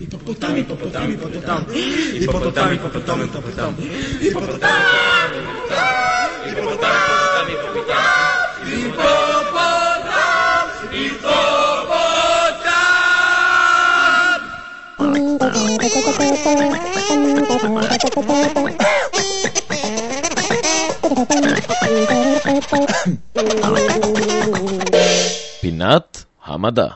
היפופוטם, היפופוטם, היפופוטם, היפופוטם, היפופוטם, היפופוטם, היפופוטם, היפופוטם, פינת המדע.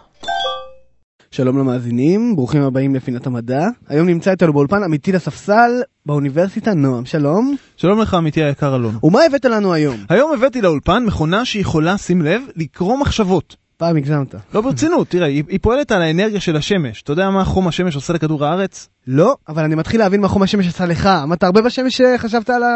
שלום למאזינים, ברוכים הבאים לפינת המדע. היום נמצא איתנו באולפן אמיתי לספסל באוניברסיטה נועם, שלום. שלום לך עמיתי היקר אלון. ומה הבאת לנו היום? היום הבאתי לאולפן מכונה שיכולה, שים לב, לקרוא מחשבות. פעם הגזמת. לא ברצינות, תראה, היא, היא פועלת על האנרגיה של השמש. אתה יודע מה חום השמש עושה לכדור הארץ? לא, אבל אני מתחיל להבין מה חום השמש עשה לך. עמדת הרבה בשמש שחשבת על ה...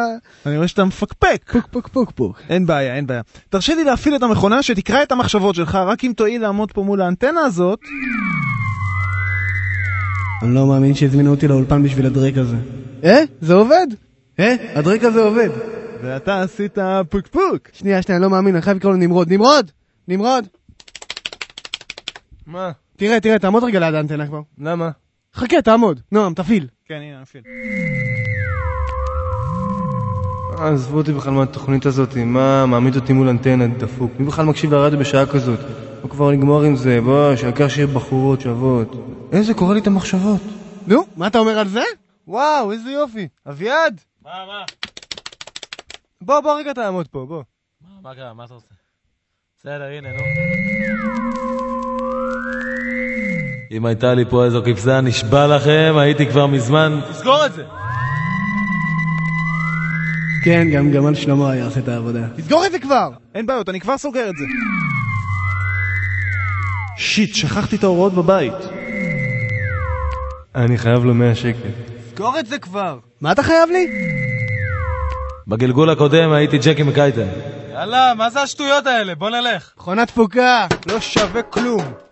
אני רואה שאתה מפקפק. פוק פוק פוק פוק. אין בעיה, אין בעיה. תרשה לי להפעיל את המכונה שתקרא את המחשבות שלך, רק אם תואיל לעמוד פה מול האנטנה הזאת. אני לא מאמין שהזמינו אותי לאולפן בשביל הדרק הזה. אה? זה עובד? אה? הדרק הזה עובד. ואתה עשית פוקפוק. שנייה, שנייה, אני לא מאמין, אני חייב לקרוא לו נמרוד. נמרוד! נמרוד! מה? תראה, תראה, תעמוד רגע ליד האנטנה כבר. למה? חכה, תעמוד. נועם, תפעיל. כן, הנה, נפעיל. עזבו אותי בכלל מהתוכנית הזאת, מה מעמיד אותי מול אנטנה דפוק? מי בכלל מקשיב לרדיו בשעה כזאת? בוא כבר נגמור עם זה, בוא, שהעיקר שיהיה בחורות שוות. איזה קורא לי את המחשבות. נו, מה אתה אומר על זה? וואו, איזה יופי. אביעד! מה, מה? בוא, בוא רגע תעמוד פה, בוא. מה קרה? מה אתה עושה? בסדר, הנה, נו. אם הייתה לי פה איזו כבשה, נשבע לכם, הייתי כבר מזמן... תסגור את זה! כן, גם גמל שלמה היה עושה את העבודה. תסגור את זה כבר! אין בעיות, אני כבר סוגר את זה. שיט, שכחתי את ההוראות בבית. אני חייב לו 100 שקל. סגור את זה כבר! מה אתה חייב לי? בגלגול הקודם הייתי ג'קי מקייטן. יאללה, מה זה השטויות האלה? בוא נלך. מכונה תפוקה! לא שווה כלום.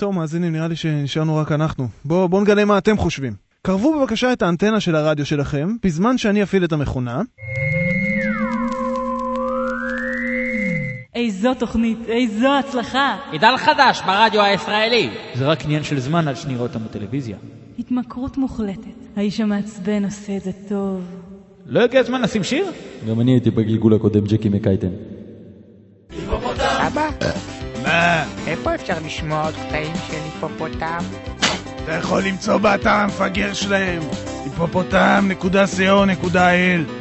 טוב, מאזינים, נראה לי שנשארנו רק אנחנו. בואו בוא נגלה מה אתם חושבים. קרבו בבקשה את האנטנה של הרדיו שלכם, בזמן שאני אפעיל את המכונה. איזו תוכנית, איזו הצלחה. עידן חדש ברדיו הישראלי. זה רק עניין של זמן עד שנראה אותם בטלוויזיה. התמכרות מוחלטת. האיש המעצבן עושה את זה טוב. לא הגיע הזמן לשים שיר? גם אני הייתי בגלגול הקודם ג'קי מקייטן. אבא? מה? איפה אפשר לשמוע עוד קטעים של היפופוטם? אתה יכול למצוא באתר המפגר שלהם, היפופוטם.co.il